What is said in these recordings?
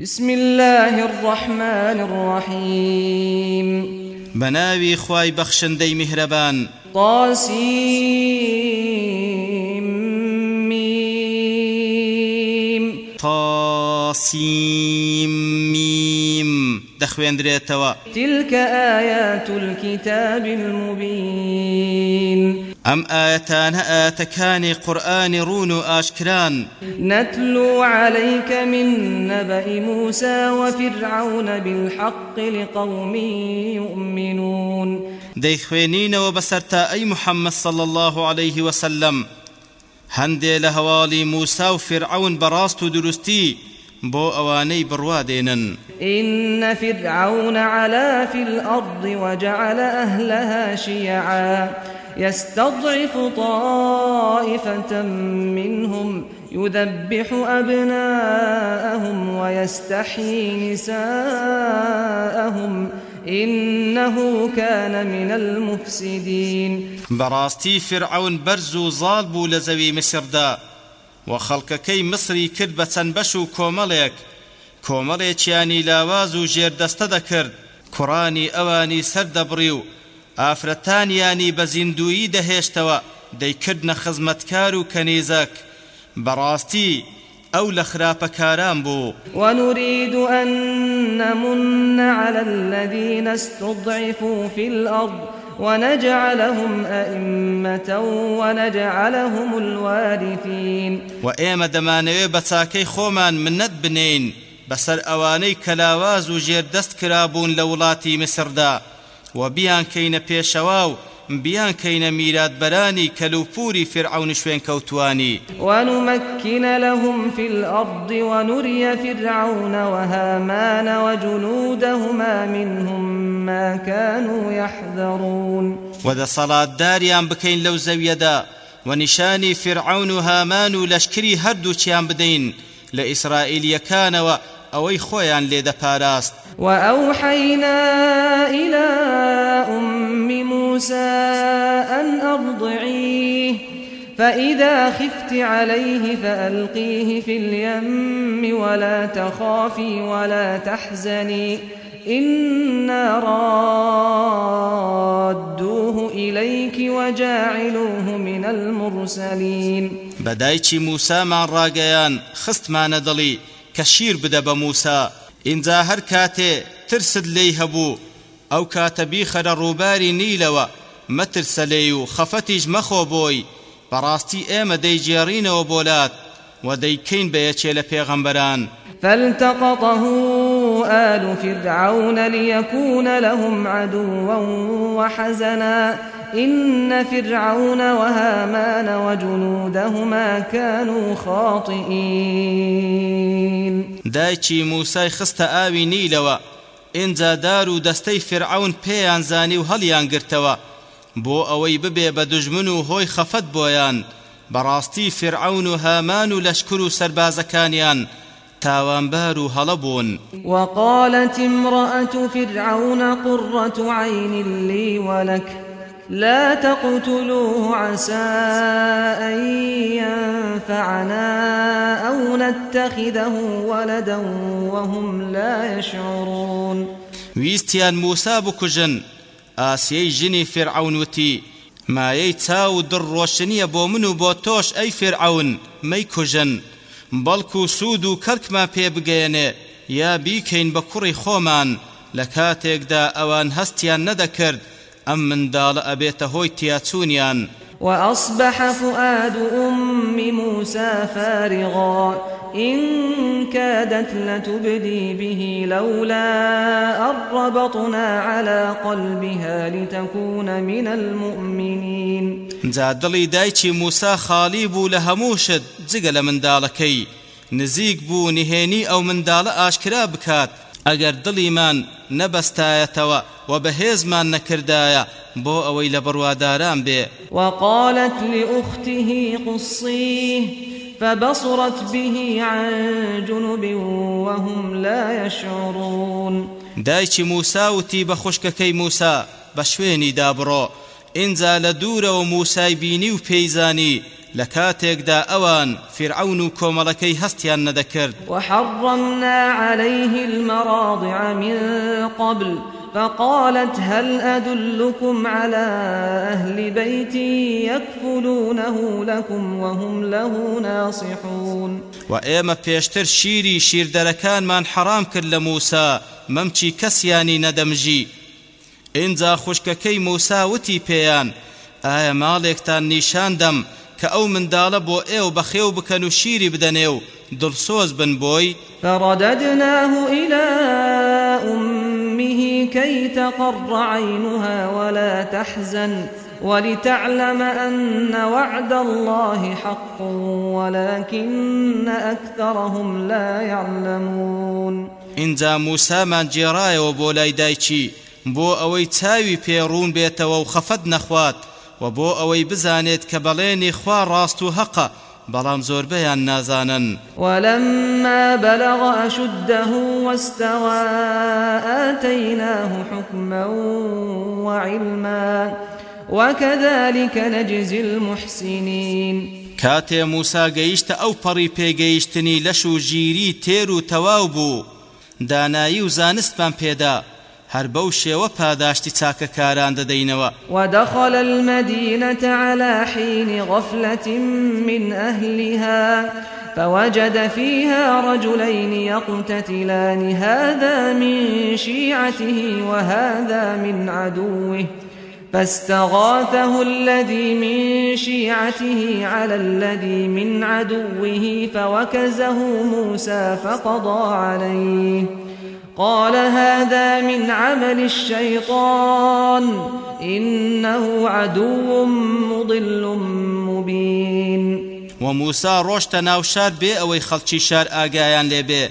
بسم الله الرحمن الرحيم بناوي خواي بخشندي مهربان. طاسيم طاسيم ميم. دخويندريتوا. تلك آيات الكتاب المبين. أم آيتان؟ آتكان قرآن رون آشكران. نتلو عليك من نبأ موسى وفرعون بالحق لقوم يؤمنون. دەیخوێنینەوە وبسرتا أي محمد صلى الله عليه وسلم. هەندێ لهوالي موسى وفرعون براست درستي بو أواني بروادينن إن فرعون علا في الأرض وجعل أهلها شيعا. يستضعف طائفة منهم يذبح أبناءهم ويستحيي نساءهم. إنه كان من المفسدين. براستي فرعون برزو ظالبو لزوي مصردا وخەڵکەکەی مصری کرد بە چەند بەش و کۆمەڵێک کۆمەڵێکیانی لاواز و ژێردەستە دەکرد کوڕانی ئەوانی سەردەبڕی و ئافرەتانیانی بە زیندویی دەهێشتەوە دەیکردنە خزمەتکار و کەنیزەک. بەڕاستی ئەو لە خراپەکاران بوو. ونريد أن نمن على الذين استضعفوا في الأرض ونجعلهم أئمة ونجعلهم الوارثين. وإيما دمانوي بتاكي خومان منت بنين بەسەر ئەوانەی کە لاواز و جێردەست کرابوون لە وڵاتی مسردا و بیان کەینە پێشەوا و بیان کەینە میراتبەرانی کەلوپوری فرعون شوێن کەوتوانی. ونمكن لهم في الأرض ونري فرعون وهامان وجنودهما منهم ما كانوا يحذرون. وە دەسەڵاتداریان بکەین لەو زەویەدا و نیشانی فرعون هامان و لەشکری هەردووچیان بدەین لە ئیسرائیلیەکانەوە ئەوەی خۆیان لێدەپاراست. وأوحينا إلى أم موسى أن أرضعيه فإذا خفت عليه فألقيه في اليم ولا تخافي ولا تحزني إنا رادوه إليك وجاعلوه من المرسلين. بەدایکی موسامان ڕاگەیان خستمانە دڵی. کە شیر بدە بە موسا. ئینجا هەر کاتێ ترست لێی هەبوو. ئەو کاتە بیخەرە ڕووباری نیلەوە مەترسە لێی و خەفەتیش مەخۆ بۆی. بەڕاستی ئێمە دەیجێڕینەوە بۆلات و دەیکەین بە یەکێ لە پێغەمبەران. فالتقطه آل فرعون ليكون لهم عدوا وحزنا. إن فرعون وهامان وجنودهما كانوا خاطئين. دایکی موسای خستە ئاوی نیلەوە. ئینجا دار و دەستەی فرعون پێیان زانی و هەڵیان گرتەوە. بۆ ئەوەی ببێ بە دژمن و هۆی خەفەت بۆیان بەڕاستی فرعون هامان و لەشکر و سربازەکانیان تاوانبار و هەڵەبوون وقالت امرأة فرعون قرة عين لي ولك لا تقتلوه عسى أن ينفعنا أو نتخذه ولدا وهم لا يشعرون. ویستیان موسا بکوژن ئاسیەی ژنی فرعون وتی مایەی چاو و دڕۆشنیە بۆ من و بۆ تۆش ئەی فرعون مەی کوژن. بەڵکو سوود و کەرکمان پێ بگەێنێ یا بیکەین بە کوڕی خۆمان لە کاتێکدا ئەوان هەستیان نەدەکرد ئەم منداڵە ئەبێتە هۆی تیاچوونیان وأصبح فؤاد أم موسى فارغا. إن كادت لتبدي به لولا أن ربطنا على قلبها لتكون من المؤمنين. دایکی موسا خاڵی بوو لە هەمووشت جگە لە منداڵەکەی نزیک بوو نهێنی ئەو منداڵە ئاشکرا بکات ئەگەر دڵیمان نەبەستایەتەوە و بەهێزمان نەکردایە بۆ ئەوەی لە بڕواداران بێ. وقالت لأخته قصيه فبصرت به عن جنب وهم لا يشعرون. دایکی موسا وتی بە خوشکەکەی موسا بە شوێنی دابڕۆ. ئینجا لە دوورەوە موسای بینی و پێیزانی لە کاتێکدا ئەوان فرعون و کۆمەڵەکەی هەستیان نەدەکرد. وحرمنا عليه المراضع من قبل فقالت هل أدلكم على أهل بيت يكفلونه لكم وهم له ناصحون؟ وە ئێمە پێشتر شیری شیردەرەکانمان حەرام کرد لە موسا مەمکی کەسیانی نەدەمژی ئینجا خوشکەکەی موسا وتی پێیان آية مالكتان نيشان دم کە ئەو منداڵە بۆ ئێو بەخێو بکەن و شیری بدەنێ و دڵسۆز بن بۆی. فرددناه إلى أمه كي تقر عينها ولا تحزن ولتعلم أن وعد الله حق ولكن أكثرهم لا يعلمون. اینجا موسامان جێڕایەوە بۆ لای دایکی بۆ ئەوەی چاوی پێڕوون بێتەوە و خەفەت نەخوات. و بۆ ئەوەی بزانێت کە بەڵێنی خوا ڕاست و حەقە بەڵام زۆربەیان نازانن. ولما بلغ أشده واستوى آتيناه حكما وعلما وكذلك نجزي المحسنين. کاتێ موسا گەیشتە ئەو پەڕی پێگەیشتنی لەش و ژیری تێر و تەواو بوو. دانایی و زانستمان پێدا. هەر بەو شێوە پاداشتی چاکەکاران دەدەینەوە ودخل المدينة على حين غفلة من أهلها فوجد فيها رجلين يقتتلان هذا من شيعته وهذا من عدوه فاستغاثه الذي من شيعته على الذي من عدوه فوكزه موسى فقضى عليه قال هذا من عمل الشيطان إنه عدو مضل مبين. وموسى ڕۆشتە ناو شار بێ ئەوەی خەڵکی شار ئاگایان لێبێ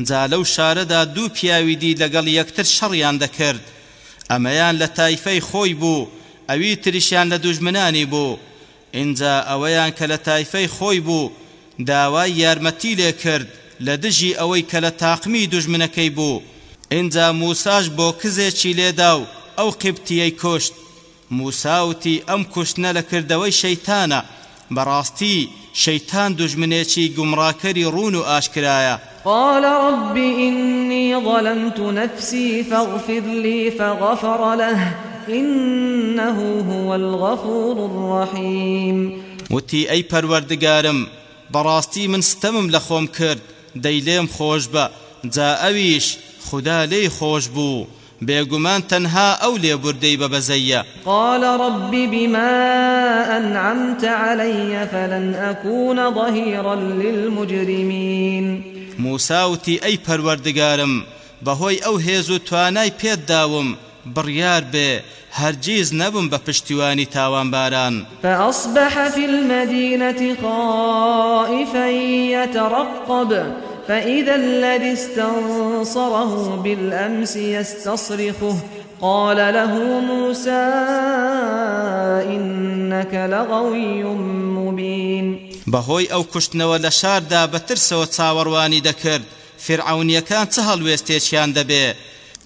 جا لەو شارەدا دوو پیاوی دی لەگەڵ یەکتر شەڕیان دەکرد. ئەمەیان لە تایفەی خۆی بوو ئەوی تریشیان لە دوژمنانی بوو. اینجا ئەوەیان کە لە تایفەی خۆی بوو داوای یارمەتی ئەوەی کە لە تاقمی دوژمنەکەی بوو. اینجا موساش بۆ کزێکی لێدا و ئەو قبتیەی کوشت. موساوتی ئەم کوشتنە لە کردەوەی شەیتانە. بەڕاستی شەیتان دوژمنێکی گومڕاکەری ڕون و ئاشکرایە. قال رب إني ظلمت نفسي فاغفر لي فغفر له إنه هو الغفور الرحيم. وتی ئەی پەروەردگارم بەڕاستی من ستەمم لە خۆم کرد. دەی لێم خۆش بە. جا ئەویش خدا لێی خۆش بوو. بێگومان تەنها ئەو لێبوردەی بە بەزەیە. قال رب بما أنعمت علي فلن أكون ظهيرا للمجرمين. موساوتی ئەی پەروەردگارم بەهۆی ئەو هێز و توانای پێت داوم بڕیار بێ هەرگیز نەبم بە پشتیوانی تاوانباران. فأصبح في المدينة خائفا يترقب فإذا الذي استنصره بالأمس يستصرخه. قال له موسى إنك لغوي مبين. بەهۆی ئەو کوشتنەوە لە شاردا بەترسەوە چاوەڕوانی دەکرد. فرعونیەکان چه هەڵوێستێکیان دەبێ؟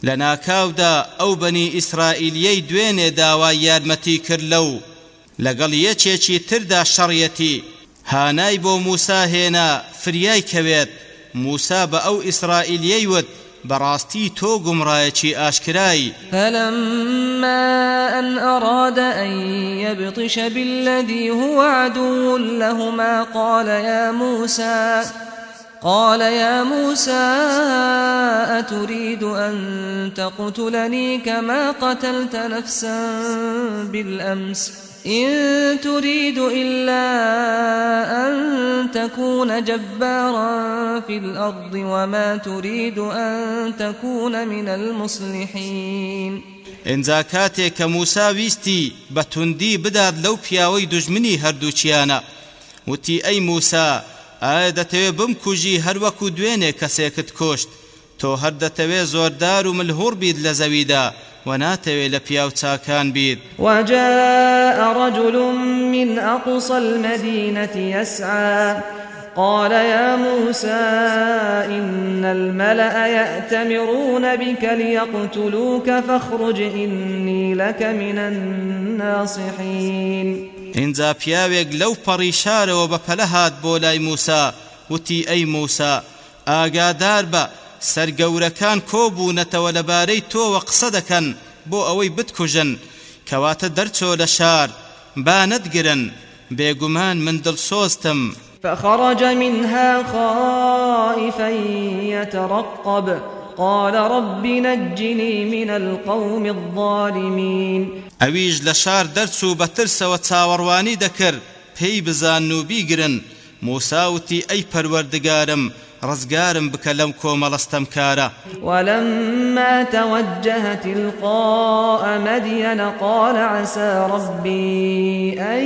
لە ناکاودا ئەو بەنی ئیسرائیلیەی دوێنێ داوای یارمەتی کرد لەو. لەگەڵ یەکێکی تردا شەڕیەتی هانای بۆ موسا هێنا فریای کەوێت موسا بە ئەو ئیسرائیلیەی وت بەڕاستی تۆ گومڕایەکی ئاشکرای فلما أن أراد أن يبطش بالذي هو عدو لهما قال يا موسى قال يا موسى أتريد أن تقتلني كما قتلت نفسا بالأمس؟ إن تريد إلا أن تكون جبارا في الأرض وما تريد أن تكون من المصلحين. کە موسا ویستی بە توندی بدات لەو پیاوەی دژمنی هەردووچیانە وتی ئەی موسا ئایا دەتەوێ بمکوژی هەروەکو دوێنێ کەسێکت کۆشت. تۆ هەر دەتەوێ زۆردار و ملهوڕ بیت لە زەویدا وناتوي لبياو تاكان بيد وجاء رجل من أقصى المدينة يسعى. قال يا موسى إن الملأ يأتمرون بك ليقتلوك فاخرج إني لك من الناصحين. اینجا پیاوێک لەو پەڕی شارەوە بە پەلە هات بۆ لای موسا وتی ئەی موسا ئاگادار بە سەرگەورەکان کۆبوونەتەوە لەبارەی تۆوە قسە دەکەن بۆ ئەوەی بتکوژن. کەواتە دەرچۆ لە شار با نەتگرن بێگومان من دڵسۆستم فخرج منها خائفا يترقب. قال رب نجني من القوم الظالمين. ئەویش لە شار دەرچوو بە ترسەوە چاوەڕوانی دەکرد پێی بزان و بیگرن. موساوتی ئەی پەروەردگارم ڕزگارم بکە لەم کۆمەڵستەمکارە ولما توجه تلقاء مدين قال عسى ربي أن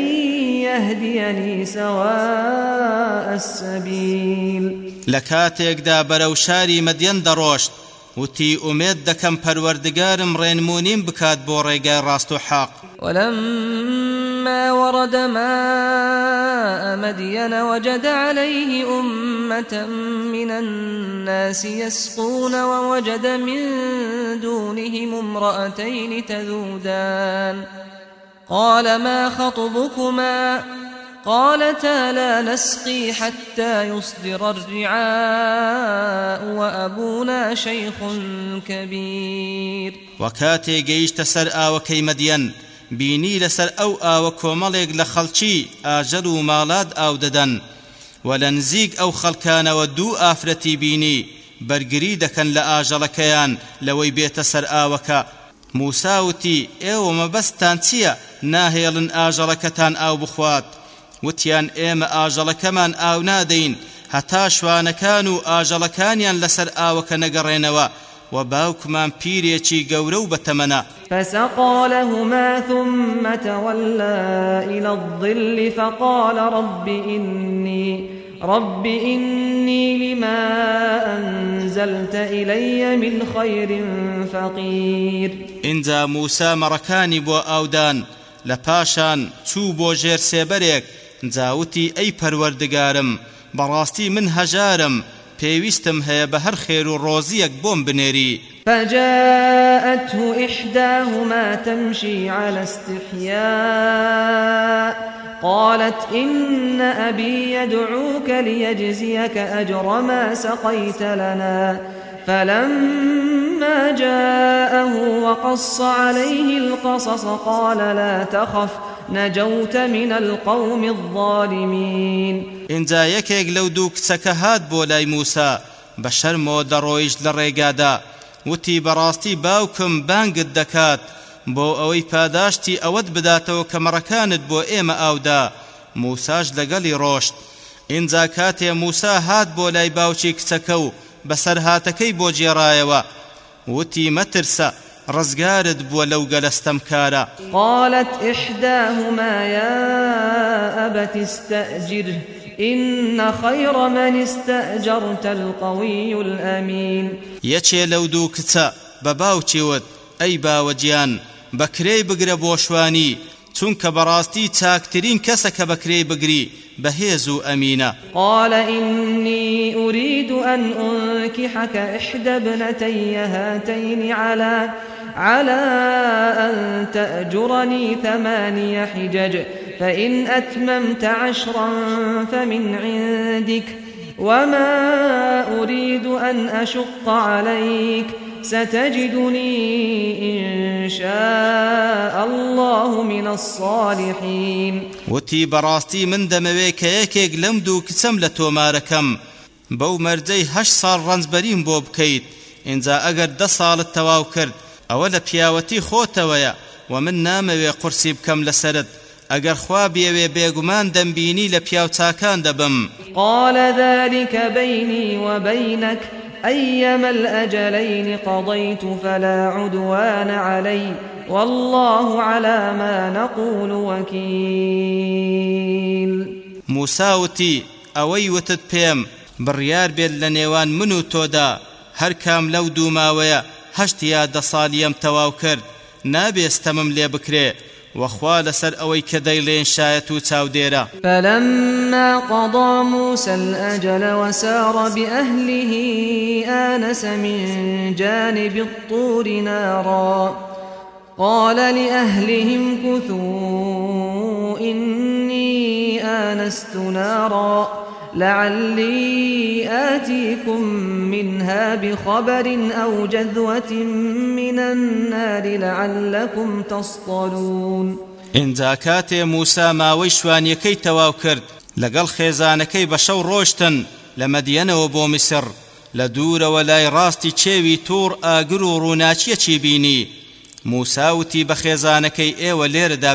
يهديني سواء السبيل. لكاتيك بەرەو شاری مەدیەن دەڕۆشت. وتی ئومێد دەکەم پەروەردگارم ڕێنمونیم بکات بۆ ڕێگای ڕاست و حاق ولما ورد ماء مدين وجد عليه أمة من الناس يسقون ووجد من دونهم امرأتين تذودان قال ما خطبكما؟ قالتا لا نسقي حتى يصدر الرعاء وأبونا شيخ كبير. وكاتي جيشت سر آوكي مدين بینی لەسەر ئەو ئاوە کۆمەڵێک لە خەڵکی ئاژەر و ماڵات ئاو دەدەن. و لە نزیک ئەو خەڵکانەوە دوو ئافرەتی بینی بەرگری دەکەن لە ئاژەڵەکەیان لەوەی بێتە سەر ئاوەکە. موساوتی ئێوە مەبەستان چییە؟ ناهێڵن ئاژەڵەکەتان ئاو بخوات. وتیان ئێمە ئاژەڵەکەمان ئاو نادەین هەتا شوانەکان و ئاژەڵەکانیان لەسەر ئاوەکە نەگەڕێنەوە و باوکمان پیرێکی گەورە و بەتەمەنە فسقى لهما ثم تولى إلى الظل فقال رب إني رب إني لما أنزلت إلي من خير فقير. إنزا موسى مركاني بو أودان. لپاشان چوو بۆ ژێر سێبەرێک جاوتی ئەی پەروەردگارم بەڕاستی من هەژارم پێویستم هەیە بە هەر خێر و ڕۆزیەک بۆم بنێری. فجاءته إحداهما تمشي على استحياء قالت إن أبي يدعوك ليجزيك أجر ما سقيت لنا. فلما جاءه وقص عليه القصص قال لا تخف نجوت من القوم الظالمين. اینجا یەکێک لەو دوو کچەکە هات بۆ لای موسا بە شەرمەوە دەڕۆیشت لە ڕێگادا. وتی بەڕاستی باوکم بانگت دەکات بۆ ئەوەی پاداشتی ئەوەت بداتەوە کە مەڕەکانت بۆ ئێمە ئاودا. موساش لەگەڵی ڕۆشت. اینجا کاتێ موسا هات بۆ لای باوکی کچەکە و بەسەر هاتەکەی بۆ جێڕایەوە. وتی مەترسە ڕزگارت بووە لەو گەلەستەمکارە قالت إحداهما يا أبت استأجره إن خير من استأجرت القوي الأمين. يچێ لەو دوو کچە بە باوچیوت ئەی باوەجیان بەکرێی بگرە بۆشوانی چونکە بەڕاستی چاکترین کەسە کە بەکرێی بگری بهيز أمينة قال إني أريد أن أنكحك إحدى ابنتي هاتين على على أن تأجرني ثماني حجج فإن أتممت عشرا فمن عندك وما أريد أن أشق عليك ستجدني إن شاء الله من الصالحين. وتي براستي من دموي كيكيك لم دو كسم لتوماركم بو مرجي هش صار رنزبرين بو بكيت إنزا أقر ده صالت تواو كرد أولا بياوتي خوتويا ومن ناموي قرسي بكم لسرد ئەگەر خوا بێوێ بێگومان دەمبینی لە پیاوچاکان دەبم. قال ذلك بيني وبينك أيما الأجلين قضيت فلا عدوان علي والله على ما نقول وكيل. موساوتي أوي وتد بيم بڕیار بێت لە نێوان من و تۆدا هەر کام لەو دووماوەیە هەشت یا دە ساڵیم تەواو کرد. نابێستەمم لێ بکرێ وخوا لسر اوي كديلين شايتو تاوديرا فلما قضى موسى الأجل وسار بأهله آنس من جانب الطور نارا. قال لأهلهم كثوا إني آنست نارا. لعلي آتيكم منها بخبر أو جذوة من النار لعلكم تصطلون. ئینجا کاتێ موسا ماوەی شوانیەکەی تەواو کرد لەگەڵ خێزانەکەی بە شەو ڕۆشتن لە مەدیەنەوە بۆ میسر لە دوورەوە لای ڕاستی چێوی توور ئاگر و ڕووناچیەکی بینی موساوتی بە خێزانەکەی ئێوە لێرەدا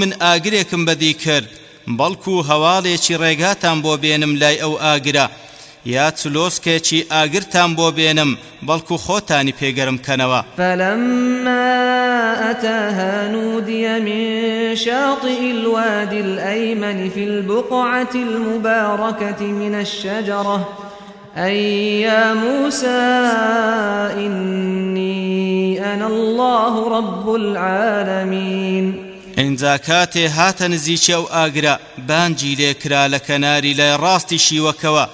من ئاگرێکم بەدی کرد بەڵکو هەواڵێکی ڕێگاتان بۆ بێنم لای ئەو ئاگرە یا چلۆسکێکی ئاگرتان بۆ بێنم بەڵکو خۆتانی پێگەرم کەنەوە فلما أتاها نودي من شاطئ الوادي الأيمن في البقعة المباركة من الشجرة. أي يا موسى إني أنا الله رب العالمين ئینجا کاتێ هاتە نزیکە ئەو ئاگرە بانجی لێکرا لە کەناری لای ڕاستی شیوەکەوە.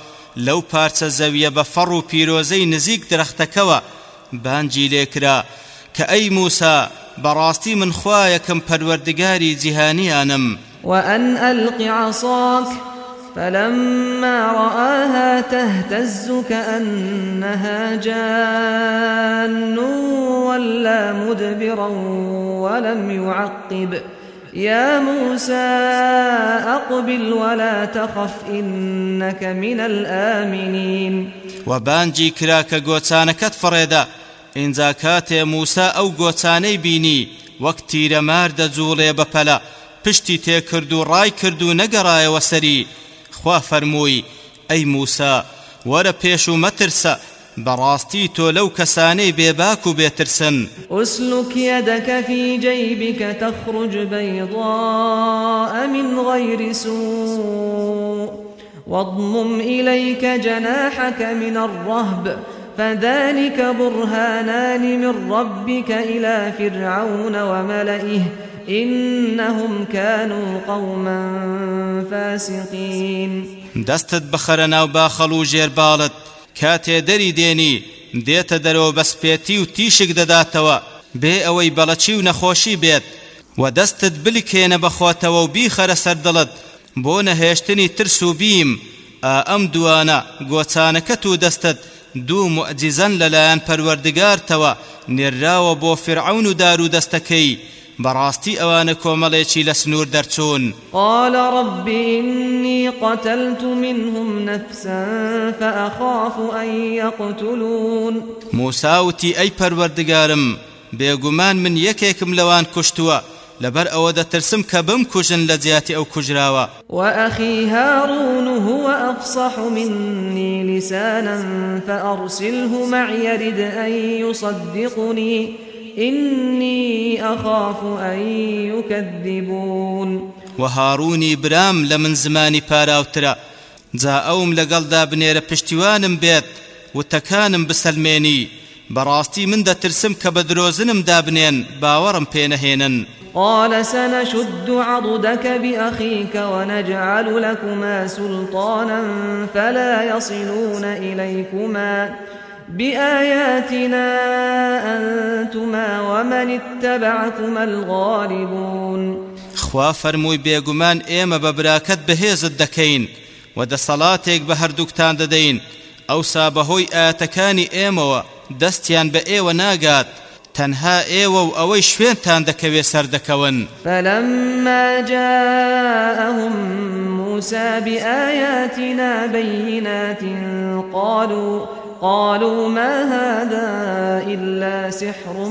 لەو پارچە زەویە بە فەڕ و پیرۆزەی نزیک درەختەکەوە. بانجی لێکرا کە ئەی موسا بەڕاستی من خوایەکەم پەروەردگاری جیهانیانم. وأن ألق عصاك فلما رآها تهتز كأنها جان ولا مدبرا ولم يعقب. يا موسى أقبل ولا تخف إنك من الآمنين. وبانجي كراك گۆچانەکەت فڕێدا. ئینجا کاتێ موسا ئەو گۆچانەی بینی. وەک تیرەمار دەجوڵێ بەپەلە پشتی ڕای کرد و نەگەڕایەوە سەری. خوا فەرمووی ئەی موسا وەرە پێش و مەترسە براستي تو لو كساني بيباك بيترسن أسلك يدك في جيبك تخرج بيضاء من غير سوء واضمم إليك جناحك من الرهب فذلك برهانان من ربك إلى فرعون وملئه. إنهم كانوا قوما فاسقين. دستت بخرنا وباخلو جير بالت کاتێ دەری دێنی دێتە دەرەوە بەسپێتی و تیشک دەداتەوە. بێ ئەوەی بەڵەچی و نەخۆشی بێت. و دەستت بلیکێنە بەخۆتەوە و بیخەرە سەردڵت بۆ نەهێشتنی ترس و بیم. ئەم دوانە گۆچانەکەت و دەستت دوو معجزەن لەلایەن پەروەردگارتەوە. نێراوە بۆ فرعون و دار و دەستەکەی براستي أوان كومليشي لسنور درتون. قال رب إني قتلت منهم نفسا فأخاف أن يقتلون. موساوتي أي پروردگارم بيگومان من يكيكم لوان كشتوا لبر أو ترسم كبم كجن لزياتي أو كجراوا. وأخي هارون هو أفصح مني لسانا فأرسله معي يرد أن يصدقني. إني أخاف أن يكذبون. وهاروني برام لمن زماني باراوترا جا ئەوم لەگەڵدا بنێرە پشتیوانم بێت وتەکانم بسەلمێنی بەڕاستی من دەترسم کە بە درۆزنم دابنێن باوەڕم پێنەهێنن قال سنشد عضدك بأخيك ونجعل لكما سلطانا فلا يصلون إليكما. بآياتنا أنتما ومن اتبعكما الغالبون. خوا فرمووی بێگومان ئێمە بە براکەت بەهێزت دەکەین و دەسەڵاتێک بە هەردووکتان دەدەین. ئەوسا بەهۆی ئاەتەکانی ئێمەوە دەستیان بە ئێوە ناگات تەنها ئێوە و ئەوەی شوێنتان دەکەوێ سەردەکەون فلما جاءهم موسى بآياتنا بينات قالوا قالوا ما هذا إلا سحر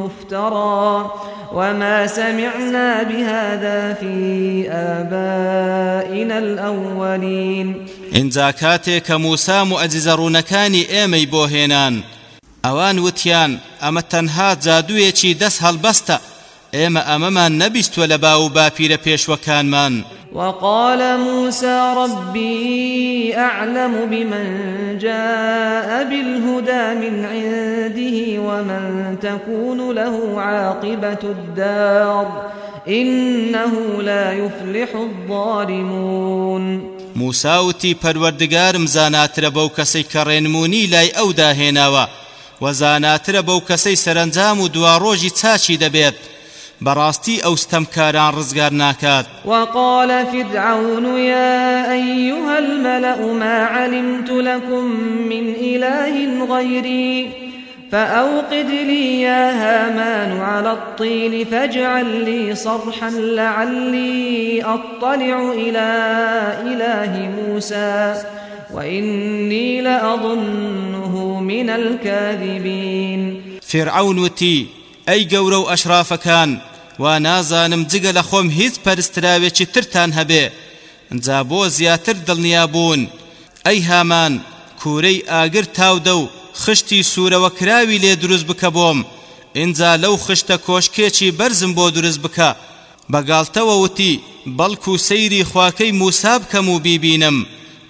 مفترى وما سمعنا بهذا في آبائنا الأولين. إن زاكاتك موسى مؤجز رونكاني إيمي بوهينان. ئەوان وتیان ئەمە تەنها جادوویەکی دەست هەڵبەستە ئێمە ئەمەمان نەبیستوە لە باو باپیرە پێشوەکانمان. وقال موسى ربي أعلم بمن جاء بالهدى من عنده ومن تكون له عاقبة الدار. إنه لا يفلح الظالمون. موساوتی پەروەردگارم زاناترە بەو کەسەی کە ڕێنمونی لای ئەو داهێناوە. و زاناترە بەو کەسەی سەرنجام و دوا ڕۆژی چاچی دەبێت. بەڕاستی ئەو ستەمکاران ڕزگار ناکات وقال فرعون يا أيها الملأ ما علمت لكم من إله غيري فأوقد لي يا هامان على الطين فاجعل لي صرحا لعلي أطلع إلى إله موسى وإني لأظنه من الكاذبين. فرعون وتی ئەی گەورە و ئەشرافەکان وا نازانم جگە لە خۆم هیچ پەرستراوێکی ترتان هەبێ. جا بۆ زیاتر دڵنیابوون ئەی هامان کوورەی ئاگر تاودە و خشتی سوورەوە کراوی لێ دروست بکە بۆم. ئینجا لەو خشتە کۆشکێکی بەرزم بۆ دروست بکە. بەگاڵتەوە وتی بەڵکو سەیری خواکەی موسا بکەم و بیبینم.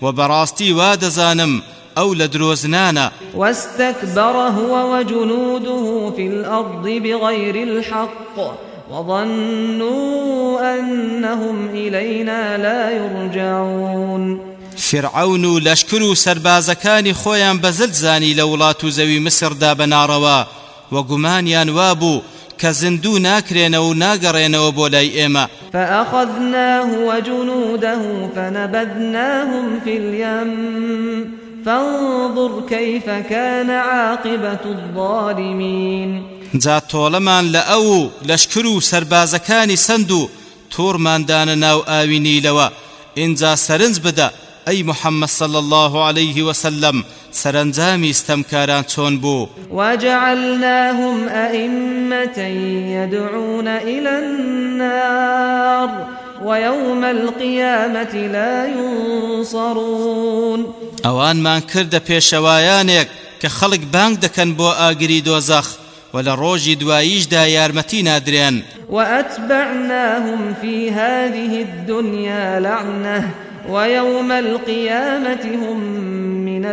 و بەڕاستی وا دەزانم أو لدروزنانا. واستكبر هو وجنوده في الأرض بغير الحق وظنوا أنهم إلينا لا يرجعون. فرعون لشكر سربازكان خويا بزلزاني لولات زوي مصر دابناروا وقمانيان وابو كزندو ناكرين أو ناقرين أو بولاي ايما فأخذناه وجنوده فنبذناهم في اليم. فانظر كيف كان عاقبة الظالمين. جا تۆڵەمان لە ئەو لەشکر و سربازەکانی سند و تۆڕماندانە ناو ئاوینیلەوە ئینجا سەرنج بدە أي محمد صلى الله عليه وسلم سرنزامي استمكاران چون بو. وجعلناهم أئمة يدعون إلى النار. ويوم القيامة لا ينصرون. اوان من کرد پێشەوایانێک کە خەڵک بانگ دەکەن بۆ ئاگری دۆزەخ و لە ڕۆژی دواییشدا یارمەتی نادرێن. وأتبعناهم في هذه الدنيا لعنة ويوم القيامة هم من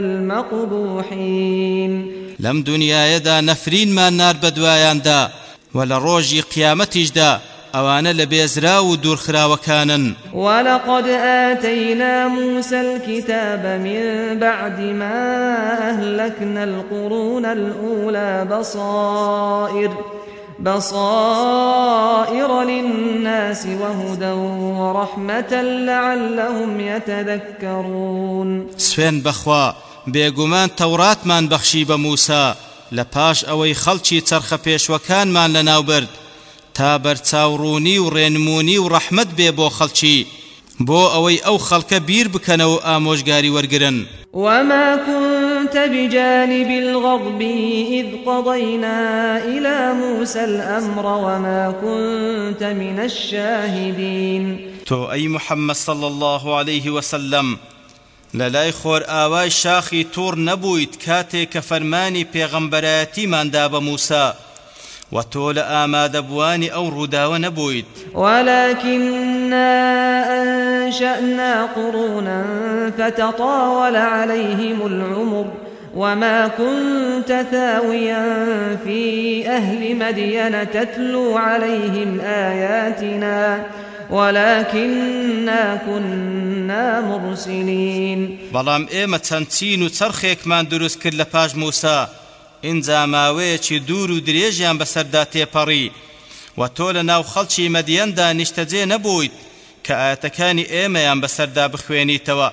المقبوحين. لم دنيا يدا نفرين ما النار بدوايان دا ولا روجي قيامتش دا ئەوانە لە بێزرا و دوورخراوەکانن ولقد آتينا موسى الكتاب من بعد ما أهلكنا القرون الأولى بصائر بصائر للناس وهدى ورحمة لعلهم يتذكرون. سوين بخوا بێگومان تەوراتمان بەخشی بە موسا لە پاش ئەوەی خەڵکی چرخە پێشوەکانمان لەناو برد. تا بەرچاوڕوونی و ڕێنمونی و ڕەحمت بێ بۆ خەڵکی بۆ ئەوەی ئەو خەڵکە بیر بکەنەوە ئامۆژگاری وەرگرن. وما كنت بجانب الغرب إذ قضينا إلى موسى الأمر وما كنت من الشاهدين. تو أي محمد صلى الله عليه وسلم لەلای خۆر ئاوای شاخی توور نەبوویت کاتێک کە فەرمانی پێغەمبەرەتیماندا بە موسا. وتول آماد بواني أو رودا ونبويت. ولكننا أنشأنا قرونا فتطاول عليهم العمر وما كنت ثاويا في أهل مدين تتلو عليهم آياتنا ولكننا كنا مرسلين. بەڵام ئێمە چەندین چەرخێکمان دروست کرد لە پاش موسا. ئینجا ماوەیەکی دوور و درێژیان بەسەردا تێپەڕی و تۆ لە ناو خەڵکی مەدیەندا نیشتەجێ نەبوویت کە ئاەتەکانی ئێمەیان بەسەردا بخوێنیتەوە.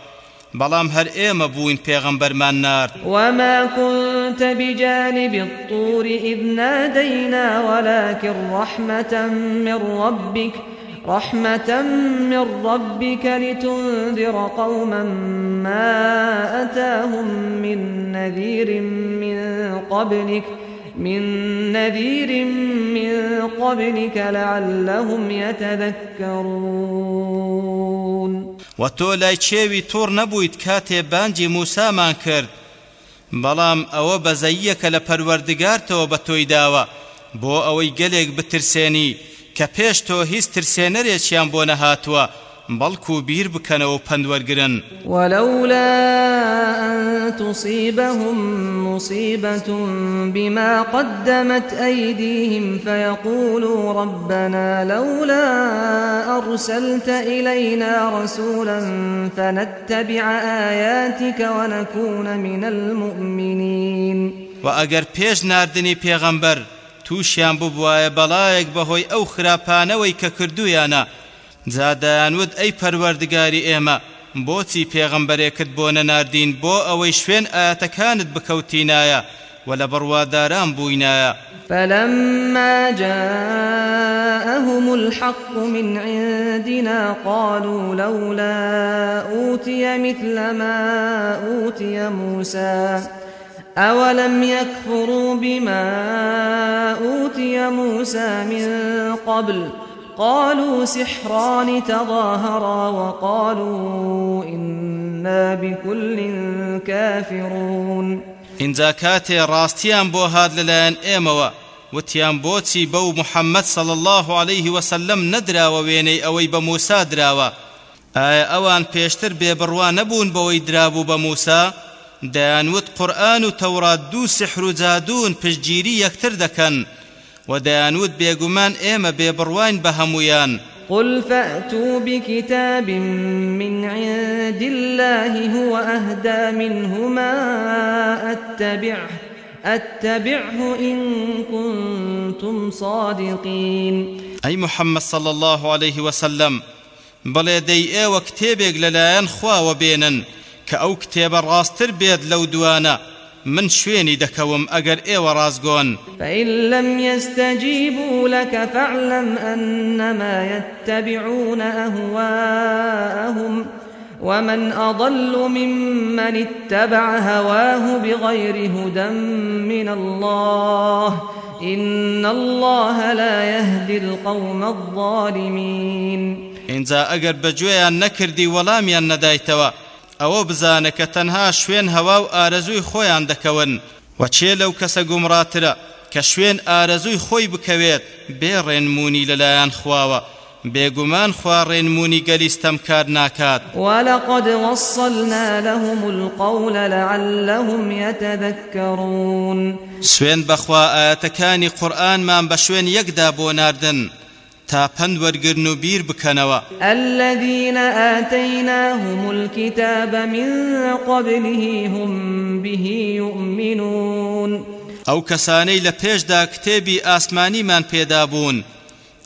بەڵام هەر ئێمە بووین پێغەمبەرمان نارد وما كنت بجانب الطور إذ نادينا ولكن رحمة من ربك رحمة من ربك لتنذر قوما ما أتاهم من نذير من قبلك من نذير من قبلك لعلهم يتذكرون. وتو لاي چێوی تۆڕ نەبوویت کاتێ بانجی موسامان کرد. بەڵام ئەوە بەزەییەکە لە پەروەردگارتەوە بە تۆی داوە. بۆ ئەوەی کە پێش تۆ هیچ ترسێنەرێکیان بۆ نەهاتووە بەڵکو بیر بکەنەوە ولولا أن تصيبهم مصيبة بما قدمت أيديهم فيقولوا ربنا لولا أرسلت إلينا رسولا فنتبع آياتك ونكون من المؤمنين. وأجر بيش ناردني بيغمبر تووشیان ببوایە بەڵایەک بەهۆی ئەو خراپانەوەی کە کردویانە جادایانوت ئەی پەروەردگاری ئێمە بۆچی پێغەمبەرێکت بۆ نەناردین بۆ ئەوەی شوێن ئاەتەکانت بکەوتینایە و لە بڕواداران بووینایە. فلما جاءهم الحق من عندنا قالوا لولا أوتي مثل ما أوتي موسى أولم يكفروا بما أوتي موسى من قبل قالوا سحران تظاهرا وقالوا إنا بكل كافرون اینجا کاتێ ڕاستیان بۆ هات لەلایەن ئێمەوە وتیان بۆچی بەو محەممەد صل الله عليه وسلم ئەوەی بە موسا دراوە ئایا ئەوان پێشتر بێبڕوا نەبوون بەوەی درابوو بە موسا دەیانوت قورآن و تەورات دوو سحر و جادوون پشتگیری یەکتر دەکەن و دەیانوت بێگومان ئێمە بێبڕواین بە هەمویان قل فأتوا بكتاب من عند الله هو أهدى منهما أتبعه أتبعه إن كنتم صادقين. أي محمد صلى الله عليه وسلم بل دي إيوه كتابك للايان خوا وبينن. كأو كتاب راستر بيد لو دوانا من شويني دكوم أجر إيه ورازقون فإن لم يستجيبوا لك فاعلم أنما يتبعون أهواءهم ومن أضل ممن اتبع هواه بغير هدى من الله إن الله لا يهدي القوم الظالمين. إنزا أجر بجويا نكردي ولاميا ندايتوا. ئەوە بزانە کە تەنها شوێن هەوا و ئارەزووی خۆیان دەکەون. و چێ لەو کەسە گومڕاترە کە شوێن ئارەزووی خۆی بکەوێت بێ ڕێنمونی لەلایەن خواوە بێگومان خوا ڕێنمونی گەلیستەم کار ناکات. ولقد وصلنا لهم القول لعلهم يتذكرون. سوێن بەخوا ئاەتەکانی قورئانمان بە شوێن یەکدا بۆ ناردن. تا پند وەرگرن و بیر بکەنەوە. الذين آتيناهم الكتاب من قبله هم به يؤمنون. ئەو کەسانەی لە پێشدا کتێبی ئاسمانیمان پێدا بوون.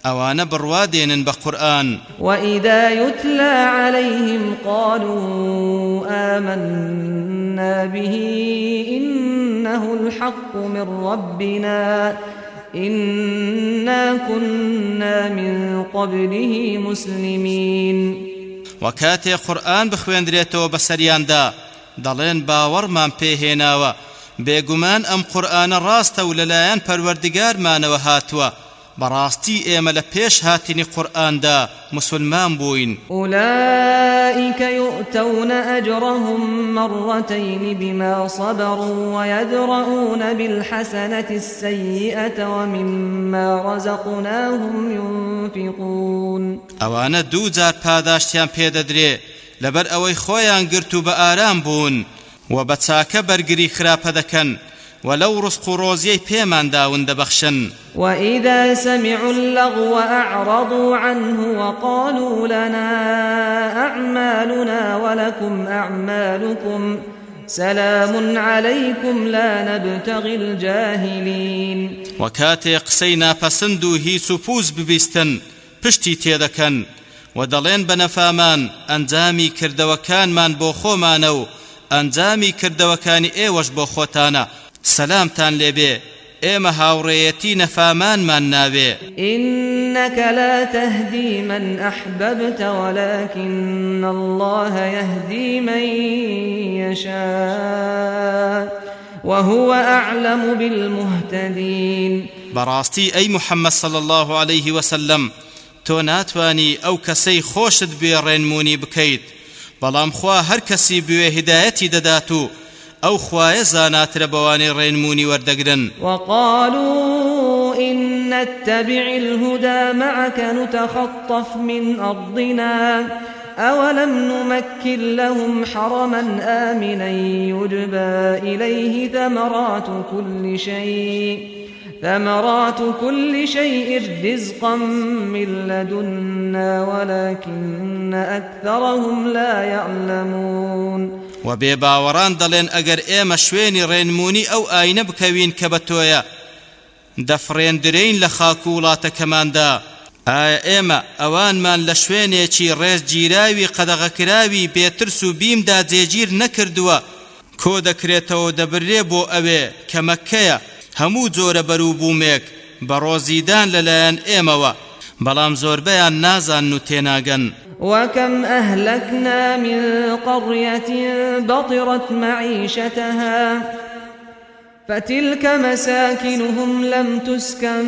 ئەوانە بڕوادێنن بە قورآن. وإذا يتلى عليهم قالوا آمنا به إنه الحق من ربنا إنا كنا من قبله مسلمين. وە کاتێ قورئان بخوێندرێتەوە بەسەریاندا دەڵێن باوەڕمان پێهێناوە بێگومان ئەم قورئانە ڕاستە و لەلایەن پەروەردگارمانەوە هاتووە بەڕاستی ئێمە لە پێش هاتنی قورئاندا مسلمان بوين. أولئك يؤتون أجرهم مرتين بما صبروا ويدرؤون بالحسنة السيئة ومما رزقناهم ينفقون. ئەوانە دوو جار پاداشتیان پێدەدرێ لەبەر ئەوەی خۆیان گرت و بە ئارام بوون و بە چاکە بەرگری خراپە دەکەن. وە لەو ڕزق و ڕۆزییەی پێمان داون دەبەخشن. وإذا سمعوا اللغو أعرضوا عنه وقالوا لنا أعمالنا ولكم أعمالكم. سلام عليكم لا نبتغي الجاهلين. وكاتي قسينا فسندو هي سفوز ببستن پشتی تێدەکەن و دەڵێن بە نەفامان ئەنجامی کردەوەکانمان بۆ خۆمانە و ئەنجامی کردەوەکانی ئێوەش بۆ خۆتانە سلامتان لێبێ ئێمە هاوڕێیەتی نەفامانمان ناوێ إنك لا تهدي من أحببت ولكن الله يهدي من يشاء وهو أعلم بالمهتدين. براستي أي محمد صلى الله عليه وسلم. تۆ ناتوانی ئەو کەسەی خۆشت بێ ڕێنمونی بکەیت بەڵام خوا هەر کەسی بوێ هدایەتی دەدات و ئەو خوایە زاناترە بەوانەی ڕێنمونی وەردەگرن وقالوا إن نتبع الهدى معك نتخطف من أرضنا. أولم نمكن لهم حرما آمنا يجبى إليه ثمرات كل شيء. ثمرات كل شيء رزقا من لدنا ولكن أكثرهم لا يعلمون. و بێباوەڕان دەڵێن ئەگەر ئێمە شوێنی ڕێنمونی ئەو ئاینە بکەوین کە بە تۆیە. دەفڕێندرین لە خاک و وڵاتەکەماندا. ئایا ئێمە ئەوانمان لە شوێنێکی ڕێزگیراوی قەدەغەکراوی بێترس و بیمدا جێگیر نەکردووە؟ کۆ دەکرێتەوە دەبرێ بۆ ئەوێ کە مەکەیە؟ هەموو جۆرە بەرووبوومێک بە ڕۆزیدان لەلایەن ئێمەوە. بەڵام زۆربەیان نازان و تێناگەن. وكم أهلكنا من قرية بطرت معيشتها فتلك مساكنهم لم تسكن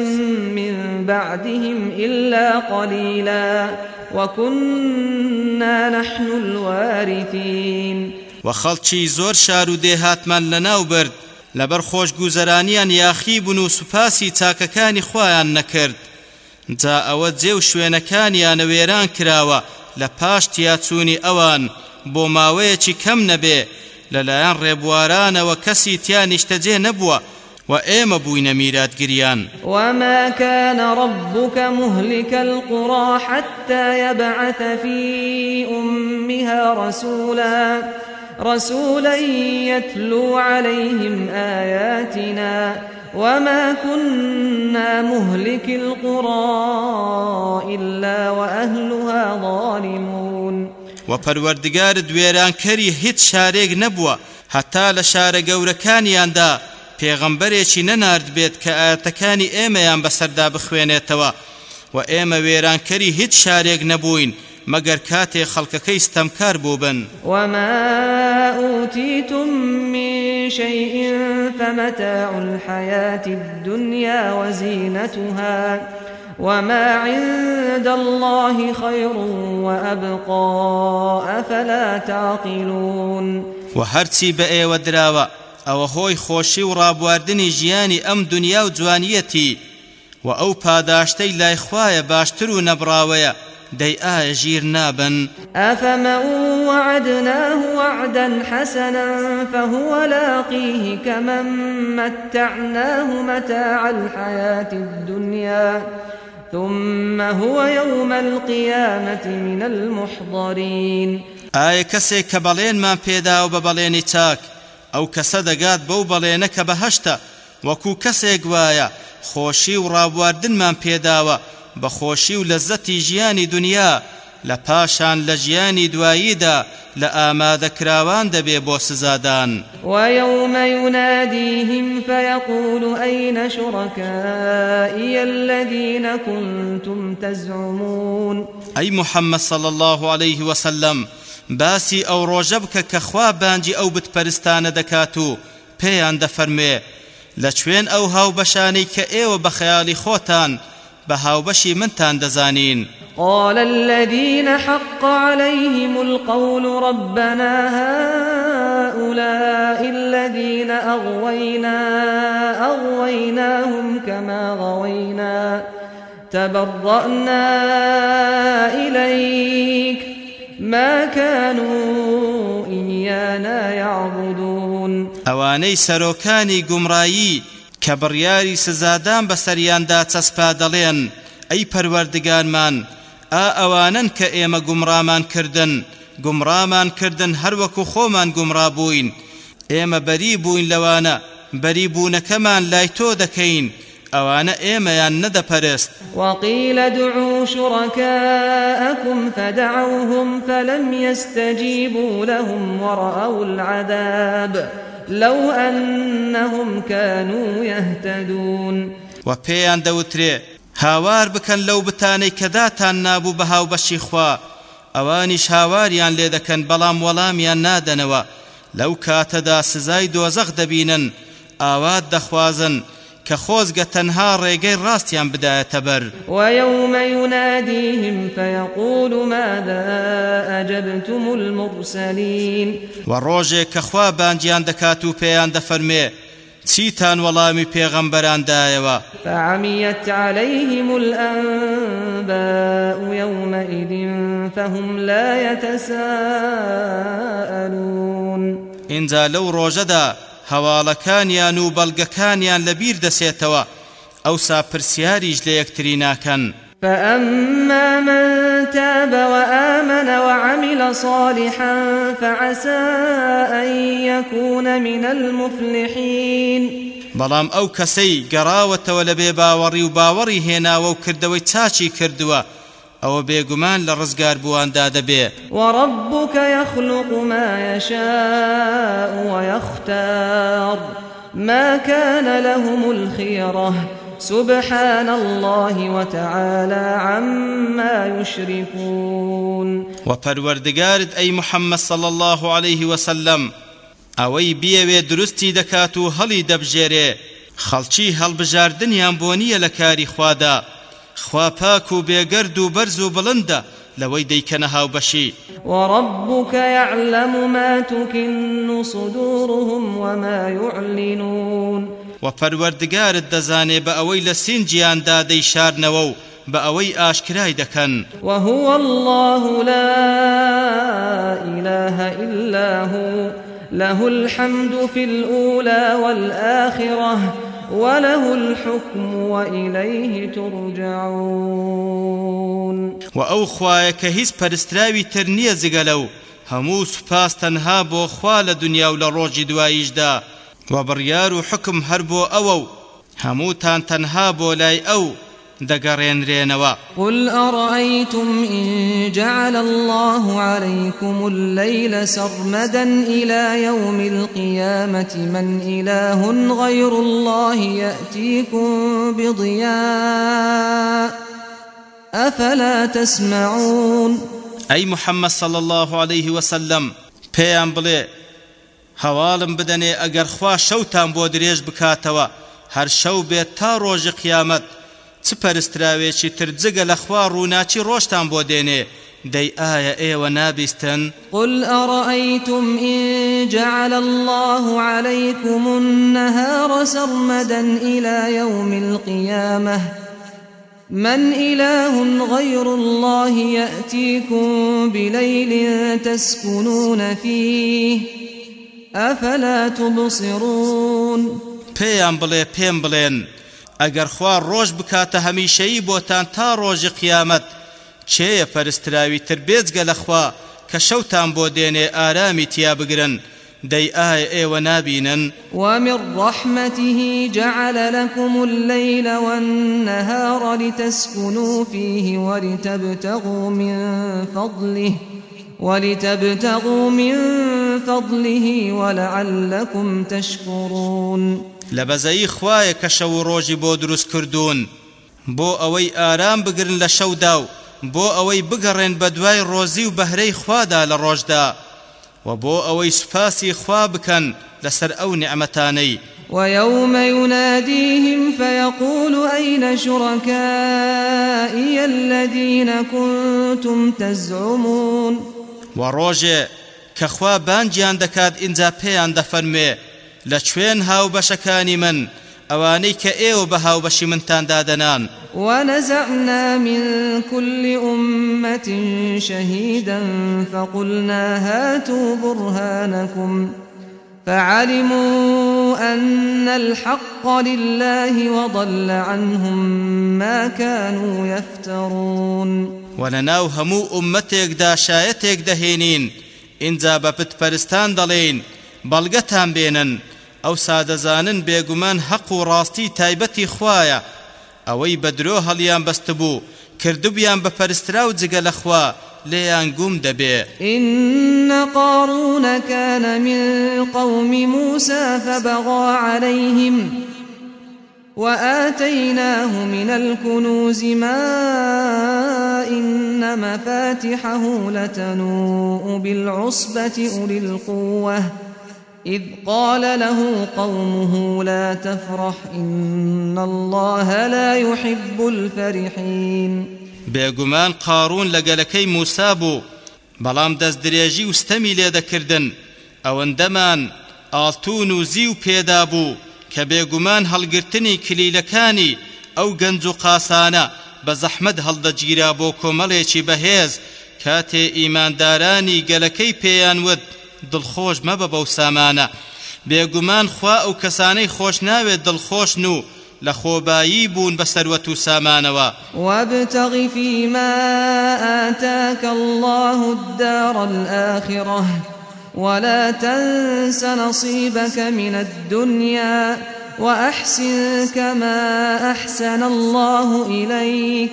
من بعدهم إلا قليلا وكنا نحن الوارثين. وخەڵکی زۆر شار و دێهاتمان لەناو برد. لەبەر خۆشگوزەرانیان یاخی بوون و سوپاسی چاکەکانی خۆیان نەکرد. جا ئەوە جێ و شوێنەکانیانە وێران کراوە لە پاش تیاچوونی ئەوان. بۆ ماوەیەکی کەم نەبێ لەلایەن ڕێبوارانەوە کەسی تیانیشتەجێ نەبووە وإيم بوين ميرات قريان وما كان ربك مهلك القرى حتى يبعث في أمها رسولا رسولا يتلو عليهم آياتنا. وما كنا مهلك القرى إلا وأهلها ظالمون و پەروەردگارت وێرانکەری هیچ شارێک نەبووە هەتا لە شارە گەورەکانیاندا پێغەمبەرێکی نەنارد بێت کە ئاەتەکانی ئێمەیان بەسەردا بخوێنێتەوە. و ئێمە وێرانکەری هیچ شارێک نەبووین. مەگەر کاتێ خەڵکەکەی ستەمکار بوو بن وما أوتيتم من شيء فمتاع الحياة الدنيا وزينتها وما عند الله خير وأبقى أفلا تعقلون وهرتي بأي ودراوة أو هوي خوشي ورابواردني جياني أم دنيا وجوانيتي وأو پاداشتي لا إخوايا باشترو نبراويا دي آه جير نابا. أفمن وعدناه وعدا حسنا فهو لاقيه كمن متعناه متاع الحياة الدنيا ثم هو يوم القيامة من المحضرين. ئایا کەسێک کە بەڵێنمان پێدا و بە بەڵێنی چاک ئەو کەسە دەگات بەو بەڵێنە کە بەهەشتە وەکوو کەسێک وایە خۆشی و ڕابواردنمان پێداوە بە خۆشی و لەزەتی ژیانی دنیا لە پاشان لە ژیانی دواییدا لە ئامادەکراوان دەبێ بۆ سزادان. ويوم يناديهم فيقول أين شركائي الذين كنتم تزعمون؟ أي محمد صلى الله عليه وسلم باسی ئەو ڕۆژە بکە کە خوا بانجی ئەو بتپەرستانە دەکات و پێیان دەفەرمێ لە کوێن ئەو هاوبەشانەی کە ئێوە بە خەیاڵی خۆتان بە هاوبەشی منتان دەزانین قال الذين حق عليهم القول ربنا هؤلاء الذين أغوينا أغويناهم كما غوينا. تبرأنا إليك ما كانوا إيانا يعبدون. ئەوانەی سەرۆکانی گومڕایی کە بڕیاری سزادان بەسەریاندا چەسپا دەڵێن ئەی پەروەردگارمان ئا ئەوانن کە ئێمە گومڕامان کردن. گومڕامان کردن هەروەکو خۆمان گومڕا بووین. ئێمە بەری بووین لەوانە بەری بوونەکەمان لای تۆ دەکەین. ئەوانە ئێمەیان نەدەپەرست. وقيل ادعوا شركاءكم فدعوهم فلم يستجيبوا لهم ورأوا العذاب لو أنهم كانوا يهتدون. وپیان دەوترێ هاوار بکەن لەو بتانەی کە داتان نابوو بە هاوبەشی خوا. ئەوانیش هاواریان لێ دەکەن بەڵام وەڵامیان نادەنەوە. لەو کاتەدا سزای دۆزەخ دەبینن ئاوات دەخوازن. کە خۆزگە تەنها ڕێگەی ڕاستیان بدایەتە بەر. ويوم يناديهم فيقول ماذا أجبتم المرسلين؟ وڕۆژێک کە خوا بانجیان دەکات و پێیان دەفەرمێ چیتان وەڵامی پێغەمبەران دایەوە؟ فعميت عليهم الأنباء يومئذ فهم لا يتساءلون. اینجا لەو ڕۆژەدا هەواڵەکانیان و بەڵگەکانیان لەبیر دەسێتەوە ئەوسا پرسیاریش لە یەکتری ناکەن. فأما من تاب وآمن وعمل صالحا فعسى أن يكون من المفلحين. بەڵام ئەو کەسەی گەڕاوەتەوە لە بێ باوەڕی و باوەڕی هێناوە و کردەوەی چاچی کردووە ئەوە بێگومان لە ڕزگار بوواندا دەبێ وەڕبك يخلق ما يشاء ويختار. ما كان لهم الخيرة. سبحان الله وتعالى عما يشركون. وپروردگارت أي محمد صلى الله عليه وسلم ئەوەی بیەوێ درستی دەکات و هەڵی دەبژێرێ. خەڵکی هەڵبژاردنیان بۆ نییە لە کاری خوادا. خوا پاک و بێگەرد و بەرز و بڵندە لەوەی دەیکەنە هاوبەشی. وربك يعلم ما تكن صدورهم وما يعلنون. وپەروەردگارت دەزانێ بە ئەوەی لە سینجیاندا دەیشارنەوە و بە ئەوەی ئاشکرای دەکەن. وهو الله لا إله إلا هو له الحمد في الأولى والآخرة وله الحكم وإليه ترجعون. وأو خوايك هيس پرستراوي ترنية زگلو همو سپاس تنها بو خوال دنيا و دوائيجدا وبريار حكم هربو أوو همو تان تنها أو دەگەڕێنرێنەوە قل أرأيتم إن جعل الله عليكم الليل سرمدا إلى يوم القيامة من إله غير الله يأتيكم بضياء أفلا تسمعون. أي محمد صلى الله عليه وسلم پێیان بڵێ هەواڵم بدەنێ ئەگەر خوا شەوتان بۆ درێژ بکاتەوە هەر شەو بێت تا ڕۆژی قیامەت چ پەرستراوێکی تر جگە لە خوا ڕووناچی ڕۆشتان بۆ دێنێ؟ دەی ئایا ئێوە نابیستن؟ قل أرأيتم إن جعل الله عليكم النهار سرمدا إلى يوم القيامة؟ من إله غير الله يأتيكم بليل تسكنون فيه أفلا تبصرون؟ پێیان بڵێ پێم بڵێن. ئەگەر خوا ڕۆژ بکاتە هەمیشەیی بۆتان تا ڕۆژی قیامەت چێیە پەرستراوی تر بێجگە لەخوا کە شەوتان بۆ دێنێ ئارامی تیا بگرن؟ دەی ئایا ئێوە نابینن؟ ومن رحمته جعل لكم الليل والنهار لتسكنوا فيه ولتبتغوا من فضله ولتبتغوا من فضله ولعلكم تشكرون لە خوایە کە شەو و ڕۆژی بۆ دروست کردوون. بۆ ئەوەی ئارام بگرن لە شەودا و بۆ ئەوەی بگەڕێن بە دوای ڕۆزی و بەهرەی خوادا لە ڕۆژدا. و بۆ ئەوەی سوپاسی خوا بکەن لەسەر ئەو نعمەتانەی. ويوم يناديهم فيقول أين شركائي الذين كنتم تزعمون وروجه كخوا بانجيان دكاد إنزا بيان دفرمي لە کوێن هاوبەشەکانی من ئەوانەی کە ئێوە بە هاوبەشی منتان دادەنان. ونزعنا من كل أمة شهيدا فقلنا هاتوا برهانكم فعلموا أن الحق لله وضل عنهم ما كانوا يفترون. ولناو همو أمتك دا شايتك دهينين إنزا بپت پرستان دلين بلغتان بينن ئەو سادەزانن بێگومان حەق و ڕاستی تایبەتی خوایە. ئەوەی بەدرۆ هەڵیان بەستبوو کردبیان بە پەرسترا و جگە لە خوا لێیان گوم دەبێ. إن قارون كان من قوم موسى فبغى عليهم وآتيناه من الكنوز ما إن مفاتحه لتنوء بالعصبة أولي القوة. إذ قال له قومه لا تفرح إن الله لا يحب الفرحين. بێگومان قارون لەگەلەکەی موسا بوو بەڵام دەست درێژی و ستەمی لێ دەکردن ئەوەندەمان ئاڵتون و زیو پێدا بوو کە بێگومان هەڵگرتنی کلیلەکانی ئەو گەنج و قاسانە بە زەحمەت هەڵدەگیرا بۆ کۆمەڵێکی بەهێز دڵخۆش مەبە بەو سامانە. بێگومان خوا ئەو کەسانەی خۆش ناوێت دڵخۆشن و لە خۆبایی بوون بە سەروەت و سامانەوە وابتغ فيما آتاك الله الدار الآخرة ولا تنس نصيبك من الدنيا وأحسن كما أحسن الله إليك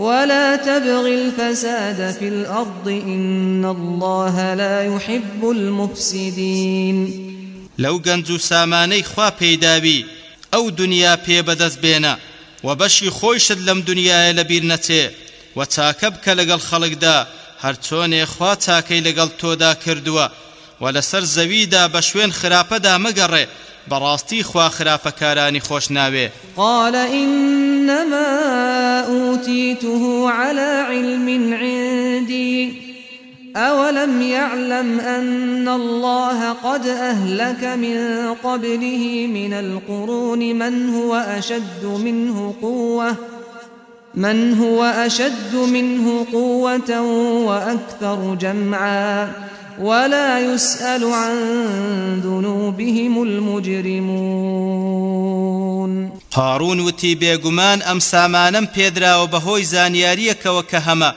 ولا تبغ الفساد في الأرض إن الله لا يحب المفسدين. لو گەنج ساماني خوا پێداوی ئەو دنیا پێ بەدەست بێنە و بەشی خۆشت لەم دنیاە لەبیر نەچێ و چاکە بکە لەگەڵ خەڵکدا هەرچۆنێ خوا چاکەی لەگەڵ تۆدا و لەسەر زەویدا بە شوێن خراپەدا مەگەڕێ بەڕاستی خوا خراپەکارانی خۆش ناوێ قال إنما أوتيته على علم عندي. أولم يعلم أن الله قد أهلك من قبله من القرون من هو أشد منه قوة. من هو أشد منه قوة وأكثر جمعا. ولا يسأل عن ذنوبهم المجرمون. قارون وتي بيغمان أم سامانم بيدرا وبهوي زانياريك وكهما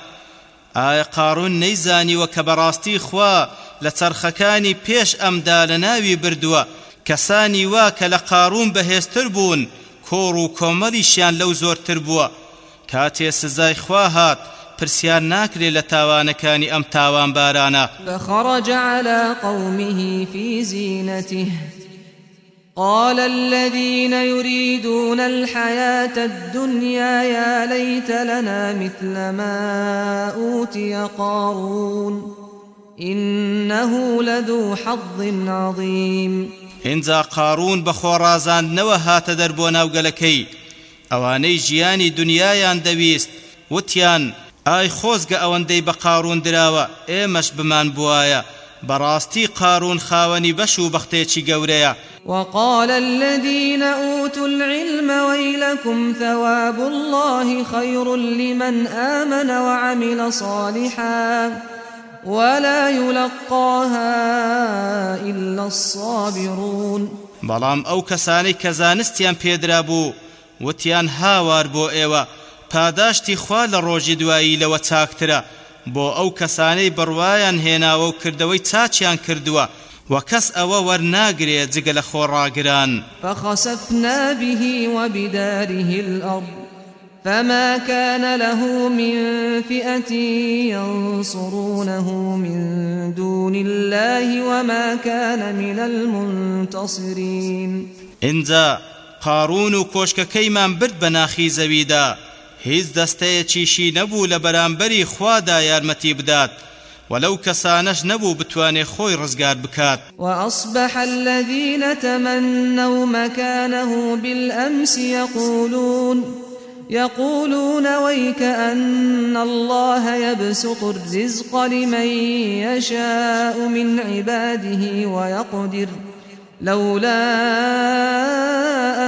ئایا قارون نەیزانیوە کە بەڕاستی خوا لە چرخەکانی پێش ئەمدا لە ناوی بردووە؟ کەسانی وا کە لە قارون بەهێزتر بوون کۆڕ و کۆمەڵیشیان لەو زۆرتر بووە. کاتێ سزای خوا هات پرسیان ناکرێ لە تاوانەکانی ئەم تاوان بارانە. فخرج على قومه في زينته. قال الذين يريدون الحياة الدنيا يا ليت لنا مثل ما أوتي قارون. إنه لذو حظ عظيم. هنزا قارون بخۆڕازاندنەوە هاتە دەربۆ ناوگەلەکەی. ئەوانەی ژیانی دنیایان دەویست. وتیان ئای خۆزگە ئەوەندەی بە قارون دراوە ئێمەش بمان بواە براستي قارون خاوني بشو بختيتشي قوريا وقال الذين أوتوا العلم ويلكم ثواب الله خير لمن آمن وعمل صالحا ولا يلقاها إلا الصابرون. بەڵام ئەو کەسانەی کە زانستیان پێدرابوو وتیان هاوار بۆ ئێوە. پاداشتی خوا لە ڕۆژی دوایی لەوە چاکترە. بۆ ئەو کەسانەی بڕوایان هێناوە و کردەوەی چاچیان کردووە وكس أو ورناقري زقل خوراقران فخسفنا به وبداره الأرض فما كان له من فئة ينصرونه من دون الله وما كان من المنتصرين. انزا قارون كوشك كيمان برد بناخي زويدا هیچ دەستەیەکیشی نەبوو لە بەرامبەری خوادا یارمەتی بدات ولو كسانش نبو بتواني خوي رزقار بكات وأصبح الذين تمنوا مكانه بالأمس يقولون يقولون ويك أن الله يبسط الرزق لمن يشاء من عباده ويقدر. لولا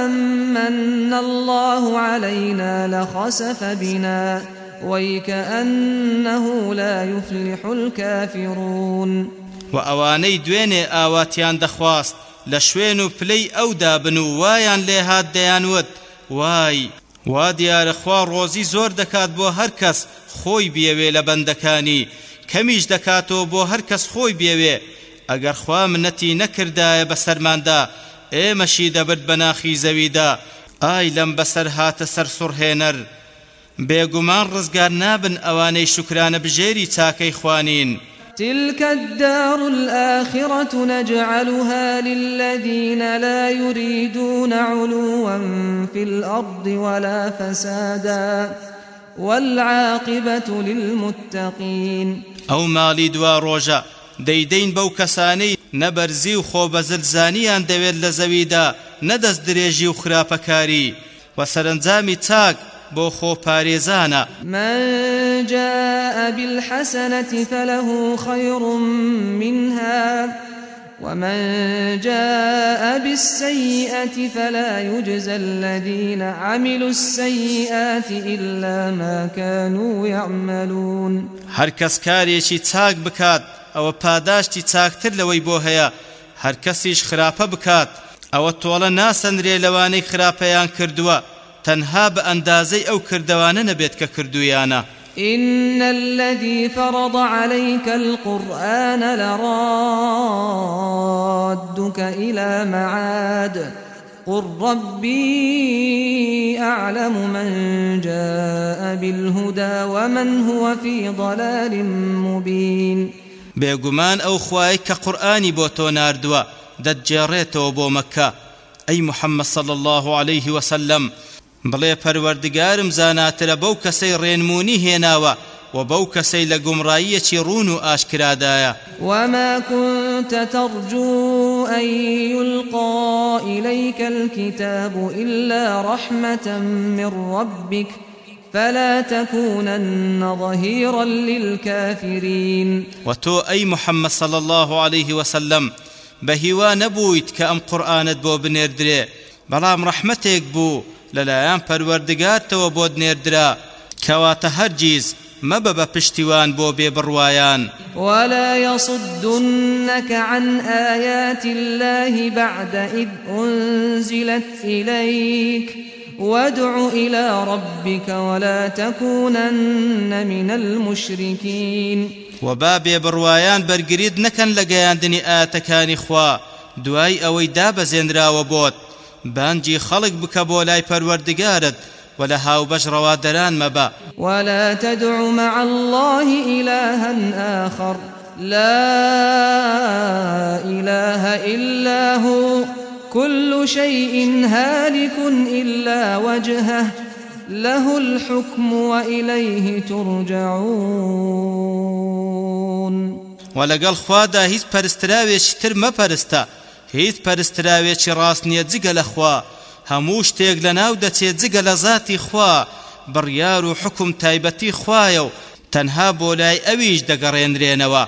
أمن الله علينا لخسف بنا. ويكأنه لا يفلح الكافرون. وأواني دويني آواتيان دخواست. لشوين بلي أو دابنو وايان ليهات ديانوت واي وا دیارە خوا ڕۆزی زۆر دەکات بۆ هەر کەس خۆی بێوێ لە بەندەکانی کەمیش خۆی بێوێ ئەگەر خوا منەتی نەکردایە بەسەرماندا ئێمەشی دەبرد بە ناخی زەویدا ئای لەم بەسەر هاتە سەر سوڕهێنەر بێگومان ڕزگار نابن ئەوانەی شکرانە بژێری چاکەی خوانین. تلك الدار الآخرة نجعلها للذين لا يريدون علوا في الأرض ولا فسادا والعاقبة للمتقين أو مالي دوا روجا دەیدەین بەو کەسانەی نەبەرزی و خۆبەزلزانیان دەوێت لە زەویدا نەدەست درێژی و خراپەکاری. و سەرنجامی چاک بۆ خۆپارێزانە. من جاء بالحسنة فله خير منها ومن جاء بالسيئة فلا يجزى الذين عملوا السيئات إلا ما كانوا يعملون. هر کس کارێکی چاک بکات ئەوە پاداشتی چاکتر لەوەی بۆ هەیە. هەر کەسیش خراپە بکات. ئەوە تۆڵە ناسەندرێ لەوانەی خراپەیان کردووە. تەنها بە ئەندازەی ئەو کردوانە نەبێت کە کردویانە إن الذي فرض عليك القرآن لرادك إلى معاد. قل ربي أعلم من جاء بالهدى ومن هو في ضلال مبين بێگومان ئەو خوای کە قورآانی بۆ تۆ ناردووە دەتجێڕێتەوە بۆ مەکە. ئەی محەممەد الله عليه وسلم بڵێ پەروەردگارم زاناترە بەو کەسەی ڕێنمونی هێناوە و بەو کەسەی لە گومڕاییەکی ڕون وما كنت ترجو أن يلقى إليك الكتاب إلا رحمة من ربك فلا تكونن ظهيرا للكافرين. وە تۆ ئەی محمد صلى الله عليه وسلم بەهیوا نەبوویت کە ئەم قورئانەت بۆ بنێردرێ بەڵام ڕەحمەتێک بوو لەلایەن پەروەردگارت بۆت نێردرا كواتا هرجيز مەبە بە پشتیوان بۆ بێبڕوایان ولا يصدنك عن آيات الله بعد إذ أنزلت إليك. وادع إلى ربك ولا تكونن من المشركين. وبابي بڕوایان بەرگریت نەکەن لە گەیاندنی ئاتەکانی خوا دوای ئەوەی دابەزێنراوە بۆت بانجی خەڵک بکە بۆ لای پەروەردگارت ولا هاو بش روادران مبا. ولا تدع مع الله إلها آخر. لا إله إلا هو. كل شيء هالك إلا وجهه له الحكم وإليه ترجعون. ولقال خوادا هيت پرستراويش تر ما پرستا. هيت پرستراويش راس نية زيقل أخوا هەموو شتێک لە ناو دەچێت جگە لە ذاتی خوا. بڕیار و حکم تایبەتی خوایە و تەنها بۆ لای ئەویش دەگەڕێنرێنەوە